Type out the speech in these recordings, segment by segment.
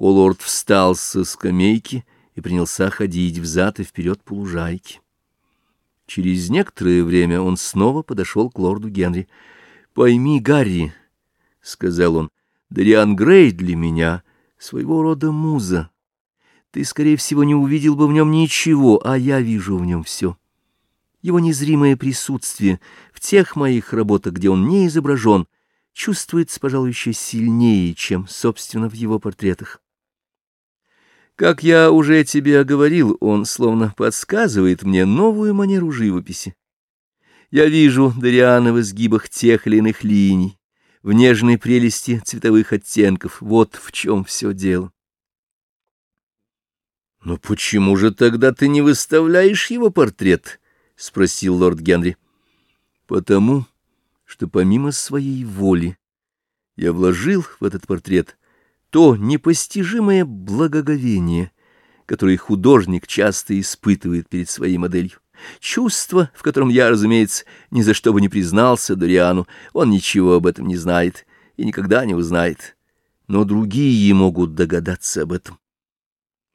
Холлорд встал со скамейки и принялся ходить взад и вперед по лужайке. Через некоторое время он снова подошел к лорду Генри. — Пойми, Гарри, — сказал он, — Дариан Грей для меня своего рода муза. Ты, скорее всего, не увидел бы в нем ничего, а я вижу в нем все. Его незримое присутствие в тех моих работах, где он не изображен, чувствуется, пожалуй, еще сильнее, чем, собственно, в его портретах. Как я уже тебе оговорил, он словно подсказывает мне новую манеру живописи. Я вижу Дариана в изгибах тех или иных линий, в нежной прелести цветовых оттенков. Вот в чем все дело. — Но почему же тогда ты не выставляешь его портрет? — спросил лорд Генри. — Потому что помимо своей воли я вложил в этот портрет то непостижимое благоговение, которое художник часто испытывает перед своей моделью. Чувство, в котором я, разумеется, ни за что бы не признался Дориану, он ничего об этом не знает и никогда не узнает. Но другие могут догадаться об этом.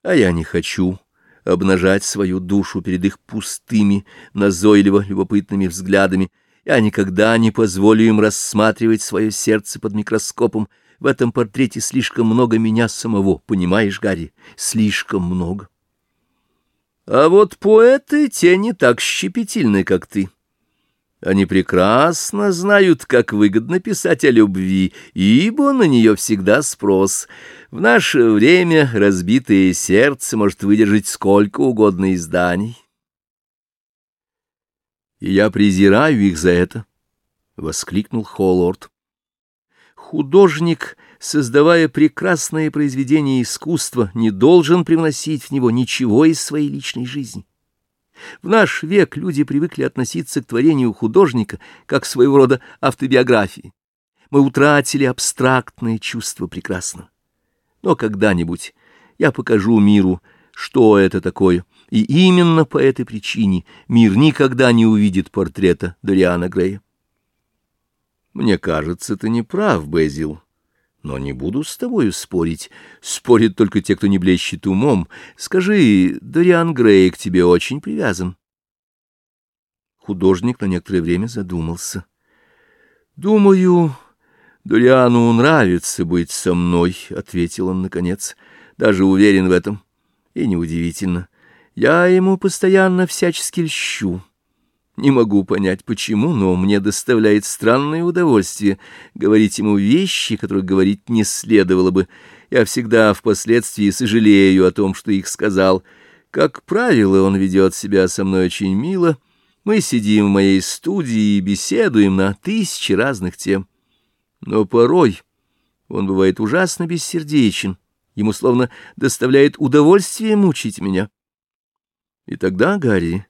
А я не хочу обнажать свою душу перед их пустыми, назойливо любопытными взглядами. Я никогда не позволю им рассматривать свое сердце под микроскопом. В этом портрете слишком много меня самого, понимаешь, Гарри? Слишком много. А вот поэты те не так щепетильны, как ты. Они прекрасно знают, как выгодно писать о любви, ибо на нее всегда спрос. В наше время разбитое сердце может выдержать сколько угодно изданий. И я презираю их за это, — воскликнул Холлорд. Художник, создавая прекрасное произведение искусства, не должен привносить в него ничего из своей личной жизни. В наш век люди привыкли относиться к творению художника как своего рода автобиографии. Мы утратили абстрактное чувство прекрасного. Но когда-нибудь я покажу миру, что это такое, и именно по этой причине мир никогда не увидит портрета Дориана Грея. Мне кажется, ты не прав, Безил. Но не буду с тобою спорить. Спорят только те, кто не блещет умом. Скажи, Дориан Грей к тебе очень привязан. Художник на некоторое время задумался. Думаю, Дориану нравится быть со мной, — ответил он наконец. Даже уверен в этом. И неудивительно. Я ему постоянно всячески льщу. Не могу понять, почему, но мне доставляет странное удовольствие говорить ему вещи, которые говорить не следовало бы. Я всегда впоследствии сожалею о том, что их сказал. Как правило, он ведет себя со мной очень мило. Мы сидим в моей студии и беседуем на тысячи разных тем. Но порой он бывает ужасно бессердечен. Ему словно доставляет удовольствие мучить меня. И тогда, Гарри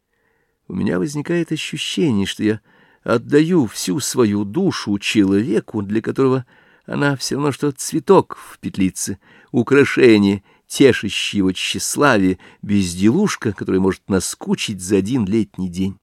у меня возникает ощущение, что я отдаю всю свою душу человеку, для которого она все равно, что цветок в петлице, украшение, тешащее его тщеславие, безделушка, которая может наскучить за один летний день.